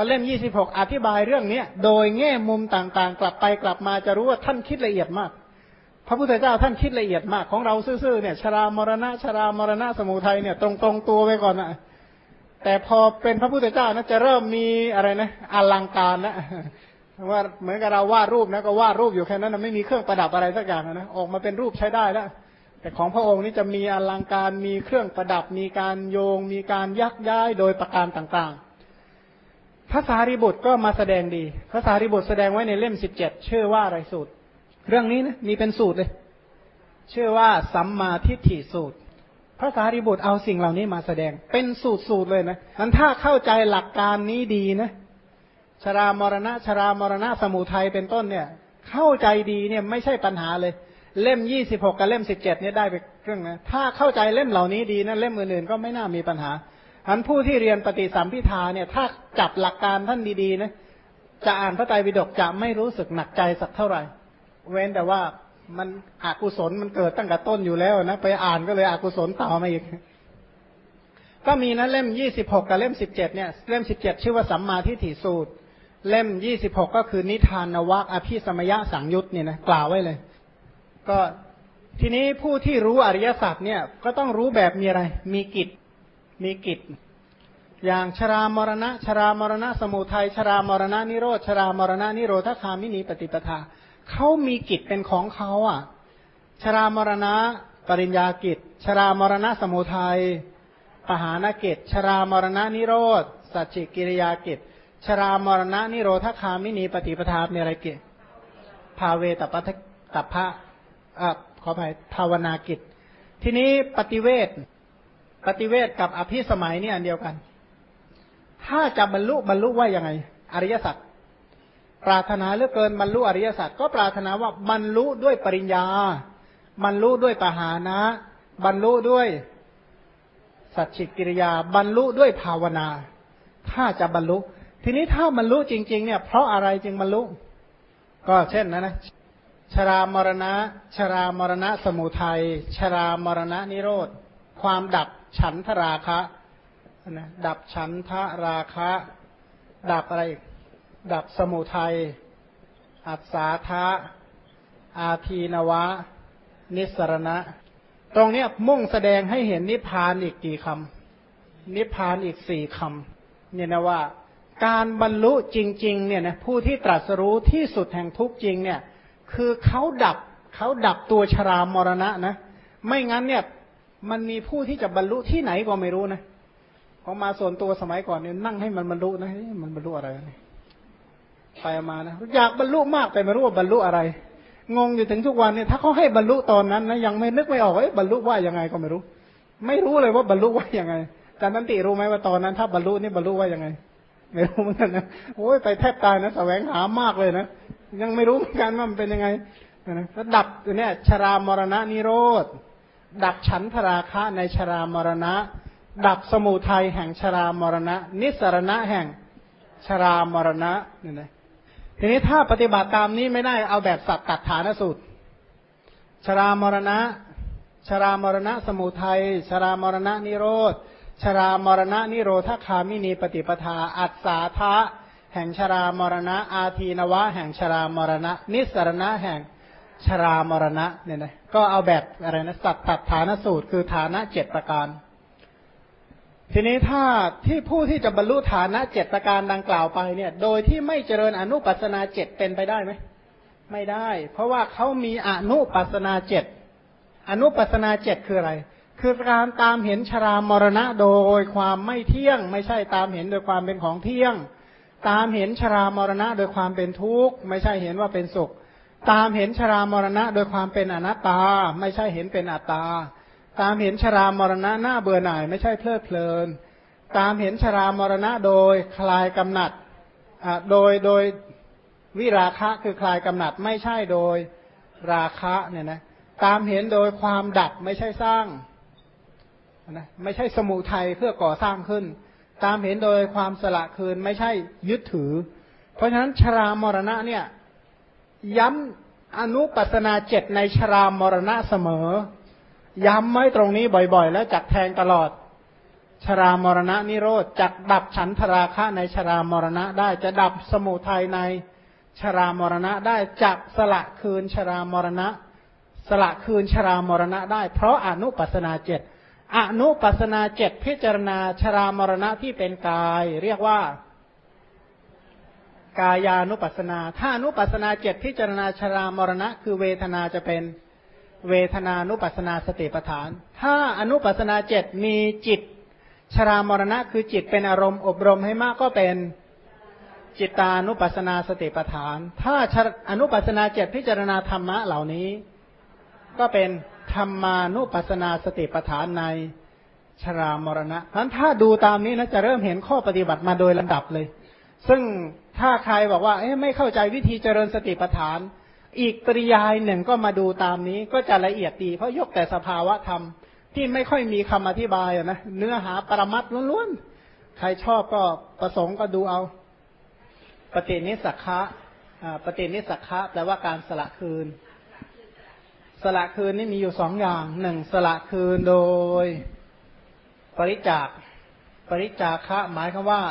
ก็เล่มยี่สิบหกอธิบายเรื่องเนี้ยโดยแง่มุมต่างๆ กลับไปกลับมาจะรู้ว่าท่านคิดละเอียดมาก พระพุทธเจ้าท่านคิดละเอียดมากของเราซื่อๆเนี่ยชรามรณะชรามรณะสมุทัยเนี่ย ตรงๆตัวไปก่อนนะแต่พอเป็นพระพุทธเจ้านะจะเริ่มมีอะไรนะอลังการนะว่าเหมือนกับเราวาดรูปนะก็วาดรูปอยู่แค่นั้นนะไม่มีเครื่องประดับอะไรสักอย่างนะออกมาเป็นรูปใช้ได้แล้วแต่ของพระองค์นี่จะมีอลังการมีเครื่องประดับมีการโยง มีการยักย้ายโดยประการต่างๆ พระสารีบุตรก็มาแสดงดีพระสารีบุตรแสดงไว้ในเล่มสิบเจ็ดชื่อว่าอะไรสูตร เรื่องนี้นะมีเป็นสูตรเลย ชื่อว่าสัมมาทิฏฐิสูตรพระสารีบุตรเอาสิ่งเหล่านี้มาแสดงเป็นสูตรสูตรเลยนะนั้นถ้าเข้าใจหลักการนี้ดีนะชรามรณะชรามรณะสมุทัยเป็นต้นเนี่ย เข้าใจดีเนี่ยไม่ใช่ปัญหาเลย เล่มยี่สิบหกกับเล่มสิบเจ็ดเนี่ยได้ไปเรื่องนะถ้าเข้าใจเล่มเหล่านี้ดีนะเล่มอื่นๆก็ไม่น่ามีปัญหา อันผู้ที่เรียนปฏิสัมพิทาเนี่ย ถ้าจับหลักการท่านดีๆนะจะอ่านพระไตรปิฎกจะไม่รู้สึกหนักใจสักเท่าไหร่ เว้นแต่ว่ามันอกุศลมันเกิดตั้งแต่ต้นอยู่แล้วนะไปอ่านก็เลยอกุศลต่อมาอีก ก็มีนะเล่มยี่สิบหกกับเล่มสิบเจ็ดเนี่ย เล่มสิบเจ็ดชื่อว่าสัมมาทิฏฐิสูตร เล่มยี่สิบหกก็คือนิทานวักอภิสมยะสังยุตเนี่ยนะกล่าวไว้เลย ก็ทีนี้ผู้ที่รู้อริยสัจเนี่ยก็ต้องรู้แบบมีอะไร มีกิจ มีกิจ อย่างชรามรณะ ชรามรณะ สมุทัยชรามรณะนิโรธชรามรณะนิโรธคามินีปฏิปทาเขามีกิจเป็นของเขาอะ ชรามรณะปริญญากิจ ชรามรณะสมุทัยปหานกิจ ชรามรณะนิโรธสัจจิกิริยากิจ ชรามรณะนิโรธคามินีปฏิปทามีอะไรกิจภาเวตปัตตพะอะขออภัยภาวนากิจ ทีนี้ปฏิเวท ปฏิเวทกับอภิสมัยนี่อันเดียวกัน ถ้าจะบรรลุบรรลุว่ายังไง อริยสัจปรารถนาเหลือเกินบรรลุอริยสัจก็ปรารถนาว่าบรรลุด้วยปริญญา บรรลุด้วยปหานะ บรรลุด้วยสัจฉิกิริยา บรรลุด้วยภาวนา ถ้าจะบรรลุ ทีนี้ถ้าบรรลุจริง ๆ เนี่ย เพราะอะไรจึงบรรลุ ก็เช่นนะนะชรามรณะ ชรามรณะสมุทัย ชรามรณะนิโรธ ความดับ ฉันทราคะนะดับฉันทราคะ ดับอะไรอีกดับสมุทัย อัศาธาอาทีนวะ นิสรณะ ตรงนี้มุ่งแสดงให้เห็นนิพพานอีกกี่คำ นิพพานอีกสี่คำ เนี่ยนะว่า การบรรลุจริง ๆ เนี่ยนะผู้ที่ตรัสรู้ที่สุดแห่งทุกจริง เนี่ย คือเขาดับเขาดับตัวชรามรณะนะ ไม่งั้นเนี่ย มันมีผู้ที่จะบรรลุที่ไหนก็ไม่รู้นะพอมาส่วนตัวสมัยก่อนเนี่ยนั่งให้มันบรรลุนะมันบรรลุอะไรไปมานะอยากบรรลุมากแต่ไม่รู้ว่าบรรลุอะไร งงอยู่ถึงทุกวันเนี่ยถ้าเขาให้บรรลุตอนนั้นนะยังไม่นึกไม่ออกว่าบรรลุว่ายังไงก็ไม่รู้ ไม่รู้เลยว่าบรรลุว่ายังไงแต่นันติรู้ไหมว่าตอนนั้น ถ้าบรรลุนี่บรรลุว่ายังไง ไม่รู้เหมือนกันนะโอ้ยไปแทบตายนะแสวงหามากเลยนะยังไม่รู้เหมือนกันว่ามันเป็นยังไงนะถ้าดับเนี่ยชรามรณะนิโรธ ดับฉันทราคะในชรามรณะ ดับสมุทัยแห่งชรามรณะ นิสรณะแห่งชรามรณะเนี่ยนะทีนี้ถ้าปฏิบัติตามนี้ไม่ได้เอาแบบสัตตัดฐานสูตร ชรามรณะ ชรามรณะ สมุทัย ชรามรณะนิโรธ ชรามรณะนิโรธคามินีปฏิปทา อัศาทะแห่งชรามรณะ อาทีนวะ แห่งชรามรณะ นิสรณะแห่ง ชรามรณะเนี่ยนะก็เอาแบบอะไรนะสัตตัฐานสูตรคือฐานะเจ็ดประการ ทีนี้ถ้าที่ผู้ที่จะบรรลุฐานะเจ็ดประการดังกล่าวไปเนี่ย โดยที่ไม่เจริญอนุปัสนาเจ็ดเป็นไปได้ไหมไม่ได้ เพราะว่าเขามีอนุปัสนาเจ็ดอนุปัสนาเจ็ดคืออะไร คือการตามเห็นชรามรณะโดยความไม่เที่ยง ไม่ใช่ตามเห็นโดยความเป็นของเที่ยง ตามเห็นชรามรณะโดยความเป็นทุกข์ไม่ใช่เห็นว่าเป็นสุข ตามเห็นชรามรณะ โดยความเป็นอนัตตา ไม่ใช่เห็นเป็นอัตตา ตามเห็นชรามรณะหน้าเบื่อหน่าย ไม่ใช่เพลิดเพลิน ตามเห็นชรามรณะโดยคลายกำหนัดโดยโดยวิราคะคือคลายกำหนัดไม่ใช่โดยราคะเนี่ยนะตามเห็นโดยความดับไม่ใช่สร้างนะไม่ใช่สมุทัยเพื่อก่อสร้างขึ้น ตามเห็นโดยความสละคืนไม่ใช่ยึดถือ เพราะฉะนั้นชรามรณะเนี่ย ย้ำอนุปัสนาเจ็ดในชรามรณะเสมอ ย้ำไว้ตรงนี้บ่อยๆ แล้วจักแทงตลอด ชรามรณะนิโรธจักดับฉันทราคะในชรามรณะได้จะดับสมุทัยในชรามรณะได้จักสละคืนชรามรณะ สละคืนชรามรณะได้ เพราะอนุปัสนาเจ็ดอนุปัสนาเจ็ดพิจารณาชรามรณะที่เป็นกาย เรียกว่า กายานุปัสนา ถ้าอนุปัสนาเจ็ดพิจารณาชรามรณะ คือเวทนาจะเป็นเวทนานุปัสนาสติปัฏฐาน ถ้าอนุปัสนาเจ็ดมีจิต ชรามรณะ คือจิตเป็นอารมณ์อบรมให้มากก็เป็นจิตานุปัสนาสติปัฏฐาน ถ้าอนุปัสนาเจ็ดพิจารณาธรรมะเหล่านี้ ก็เป็นธรรมานุปัสนาสติปัฏฐานในชรามรณะนั้นถ้าดูตามนี้นะจะเริ่มเห็นข้อปฏิบัติมาโดยลำดับเลย ซึ่งถ้าใครบอกว่าไม่เข้าใจวิธีเจริญสติปัฏฐาน อีกปริยายหนึ่งก็มาดูตามนี้ก็จะละเอียดดี เพราะยกแต่สภาวะธรรมที่ไม่ค่อยมีคำอธิบายนะเนื้อหาปรมัตล้วนๆ ใครชอบก็ประสงค์ก็ดูเอา ปฏินิสักคะปฏินิสักคะแปลว่าการสละคืน สละคืนนี่มีอยู่สองอย่างหนึ่งสละคืนโดย ปริจาค ปริจาคะหมายคือว่า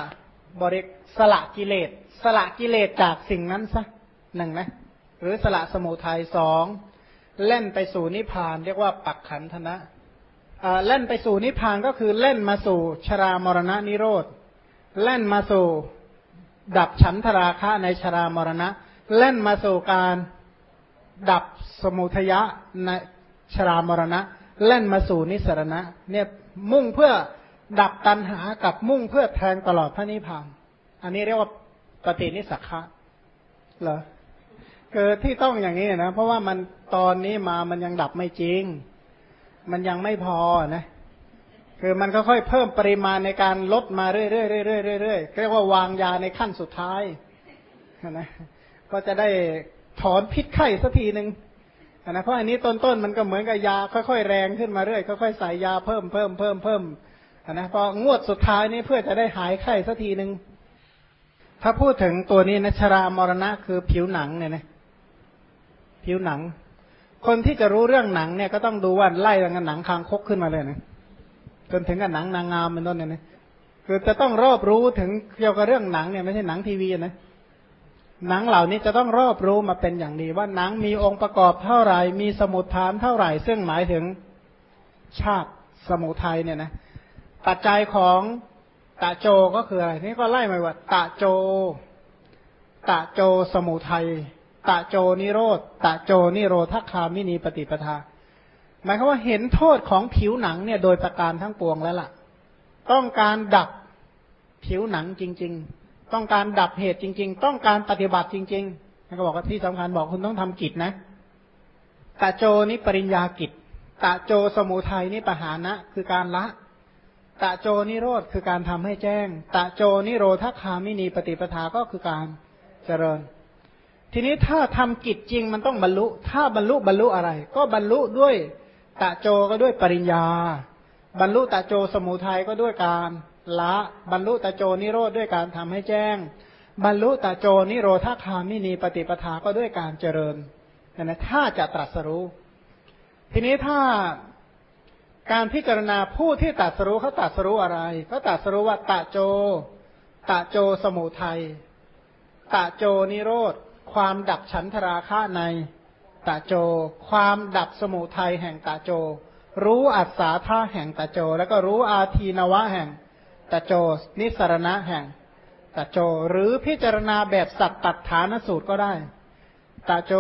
บริสละกิเลส สละกิเลสจากสิ่งนั้นซะหนึ่งนะ หรือสละสมุทัยสองเล่นไปสู่นิพพานเรียกว่าปักขันธนะเล่นไปสู่นิพพานก็คือเล่นมาสู่ชรามรณะนิโรธเล่นมาสู่ดับฉันทราคะในชรามรณะ เล่นมาสู่การดับสมุทยะในชรามรณะ เล่นมาสู่นิสรณะ เนี่ยมุ่งเพื่อ ดับตัณหากับมุ่งเพื่อแทงตลอดพระนิพพาน อันนี้เรียกว่าปฏินิสักขะเหรอคือที่ต้องอย่างนี้นะเพราะว่ามันตอนนี้มามันยังดับไม่จริง มันยังไม่พอนะ คือมันค่อยๆเพิ่มปริมาณในการลดมาเรื่อยๆเรื่อยๆเรื่อยๆเรียกว่าวางยาในขั้นสุดท้ายนะก็จะได้ถอนพิษไข้สักทีหนึ่งนะเพราะอันนี้ต้นๆมันก็เหมือนกับยาค่อยๆแรงขึ้นมาเรื่อยค่อยๆใส่ยาเพิ่มเพิ่มเพิ่มเพิ่ม นะพองวดสุดท้ายนี้เพื่อจะได้หายไข้สักทีหนึ่งถ้าพูดถึงตัวนี้นะชรามรณะคือผิวหนังเนี่ยนะผิวหนัง คนที่จะรู้เรื่องหนังเนี่ยก็ต้องดูว่าไล่กันหนังคางคกขึ้นมาเลยนะจนถึงกับหนังนางงามเป็นต้นเนี่ยนะคือจะต้องรอบรู้ถึงเกี่ยวกับเรื่องหนังเนี่ยไม่ใช่หนังทีวีนะหนังเหล่านี้จะต้องรอบรู้มาเป็นอย่างดีว่าหนังมีองค์ประกอบเท่าไหร่มีสมุทฐานเท่าไหร่ ซึ่งหมายถึงชาติสมุทัยเนี่ยนะ ปัจจัยของตะโจก็คืออะไร นี่ก็ไล่มาว่าตะโจ ตะโจสมุทัย ตะโจนิโรธ ตะโจนิโรธคามินีปฏิปทา หมายความว่าเห็นโทษของผิวหนังเนี่ยโดยประการทั้งปวงแล้วล่ะ ต้องการดับผิวหนังจริง ๆ ต้องการดับเหตุจริง ๆ ต้องการปฏิบัติจริงๆท่นก็บอกว่าที่สำคัญบอกคุณต้องทำกิจนะ ตะโจนี่ปริญญากิจ ตะโจสมุทัยนี่ปหานะ คือการละ ตะโจนิโรธคือการทำให้แจ้ง ตะโจนิโรธคามินีปฏิปทาก็คือการเจริญ ทีนี้ถ้าทำกิจจริงมันต้องบรรลุ ถ้าบรรลุบรรลุอะไร ก็บรรลุด้วยตะโจก็ด้วยปริญญา บรรลุตะโจสมุทัยก็ด้วยการละ บรรลุตะโจนิโรธด้วยการทำให้แจ้ง บรรลุตะโจนิโรธาคามินีปฏิปทาก็ด้วยการเจริญนะถ้าจะตรัสรู้ ทีนี้ถ้า การพิจารณาผู้ที่ตรัสรู้เขาตรัสรู้อะไรเขาตรัสรู้ว่าตะโจ ตะโจสมุทัยตะโจนิโรธ ความดับฉันทราคะในตะโจ ความดับสมุทัยแห่งตะโจ รู้อัศาธาแห่งตะโจ แล้วก็รู้อาทีนวะแห่งตะโจ นิสรณะแห่งตะโจ หรือพิจารณาแบบสัตตัฐานสูตรก็ได้ ตะโจ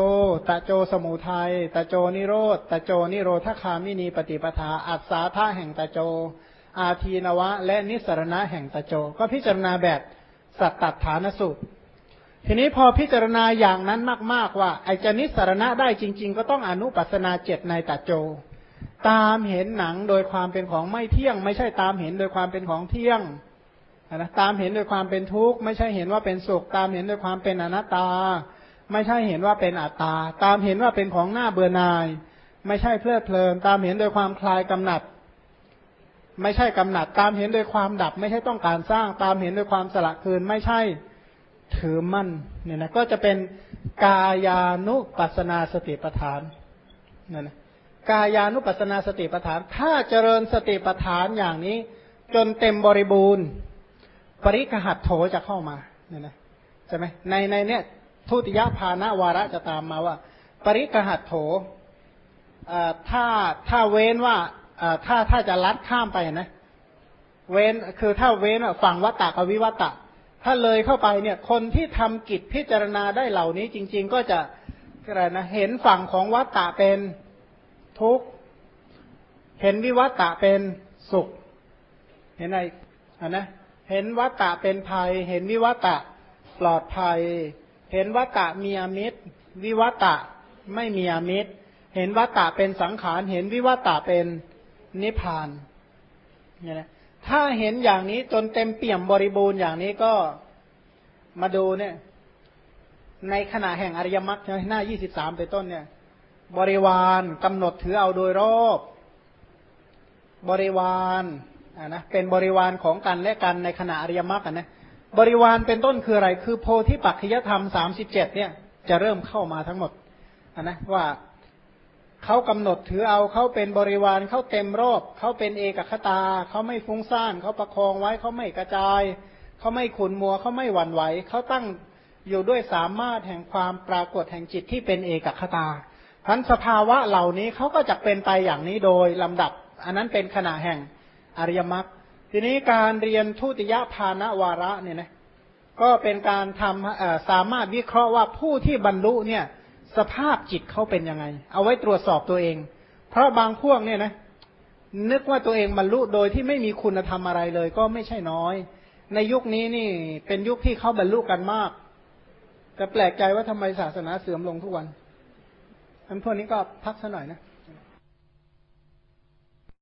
ตะโจสมุทัย ตะโจนิโรธ ตะโจนิโรธคามินีปฏิปทา อัศสาธาแห่งตะโจ อาทีนวะ และนิสรณะแห่งตะโจ ก็พิจารณาแบบสัตตฐานสูตร ทีนี้พอพิจารณาอย่างนั้นมาก ๆ ว่า ไอจะนิสรณะได้จริง ๆ ก็ต้องอนุปัสนาเจ็ดในตัดโจ ตามเห็นหนังโดยความเป็นของไม่เที่ยง ไม่ใช่ตามเห็นโดยความเป็นของเที่ยงนะตามเห็นโดยความเป็นทุกข์ไม่ใช่เห็นว่าเป็นสุข ตามเห็นโดยความเป็นอนัตตา ไม่ใช่เห็นว่าเป็นอัตตา ตามเห็นว่าเป็นของหน้าเบื่อนาย ไม่ใช่เพลิดเพลิน ตามเห็นโดยความคลายกำหนัด ไม่ใช่กำหนัด ตามเห็นโดยความดับ ไม่ใช่ต้องการสร้าง ตามเห็นโดยความสละคืน ไม่ใช่ถือมั่น เนี่ยนะก็จะเป็นกายานุปัสนาสติปัฏฐานนั่นนะกายานุปัสนาสติปัฏฐาน ถ้าเจริญสติปัฏฐานอย่างนี้ จนเต็มบริบูรณ์ ปริกหัตโถจะเข้ามาเนี่ยนะใช่ไหมในในเนี้ย ทุติยภาณวาระจะตามมาว่า ปริกหัตโถถ้าถ้าเว้นว่าถ้าถ้าจะลัดข้ามไปนะ เว้นคือถ้าเว้นฝั่งวัตตะกับวิวัตตะ ถ้าเลยเข้าไปเนี่ย คนที่ทำกิจพิจารณาได้เหล่านี้จริง ๆ ก็จะอะไรนะเห็นฝั่งของวัตตะเป็นทุกข์เห็นวิวัตตะเป็นสุข เห็นอะไรอะนะเห็นวัตตะเป็นภัย เห็นวิวัตตะปลอดภัย เห็นวัตตะมีอมิตร วิวัตตะไม่มีอมิตร เห็นวัตตะเป็นสังขารเห็นวิวัตตะเป็นนิพพานเนี่ยนะถ้าเห็นอย่างนี้จนเต็มเปี่ยมบริบูรณ์อย่างนี้ก็มาดูเนี่ย ในขณะแห่งอริยมรรคหน้ายี่สิบสามไปต้นเนี่ย บริวารกำหนดถือเอาโดยรอบบริวารอ่านะเป็นบริวารของกันและกันในขณะอริยมรรคนะ บริวารเป็นต้นคืออะไร คือโพธิปัจจยธรรมสามสิบเจ็ดเนี่ยจะเริ่มเข้ามาทั้งหมดอ่านะว่าเขากำหนดถือเอาเขาเป็นบริวารเขาเต็มรอบเขาเป็นเอกคตาเขาไม่ฟุ้งซ่านเขาประคองไว้เขาไม่กระจายเขาไม่ขุนมัวเขาไม่หวั่นไหวเขาตั้งอยู่ด้วยสามารถแห่งความปรากฏแห่งจิตที่เป็นเอกคตาพันสภาวะเหล่านี้เขาก็จะเป็นไปอย่างนี้โดยลำดับ อันนั้นเป็นขณะแห่งอริยมรรค ทีนี้การเรียนทุติยภาณวาระเนี่ยนะก็เป็นการทำสามารถวิเคราะห์ว่าผู้ที่บรรลุเนี่ย สภาพจิตเขาเป็นยังไง เอาไว้ตรวจสอบตัวเอง เพราะบางพวกเนี่ยนะนึกว่าตัวเองบรรลุโดยที่ไม่มีคุณธรรมอะไรเลย ก็ไม่ใช่น้อย ในยุคนี้นี่เป็นยุคที่เขาบรรลุกันมาก แต่แปลกใจว่าทำไมศาสนาเสื่อมลงทุกวันอันพวกนี้ก็พักสัหน่อยนะ